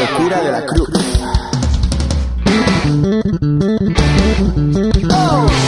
locura de la cruz. Oh.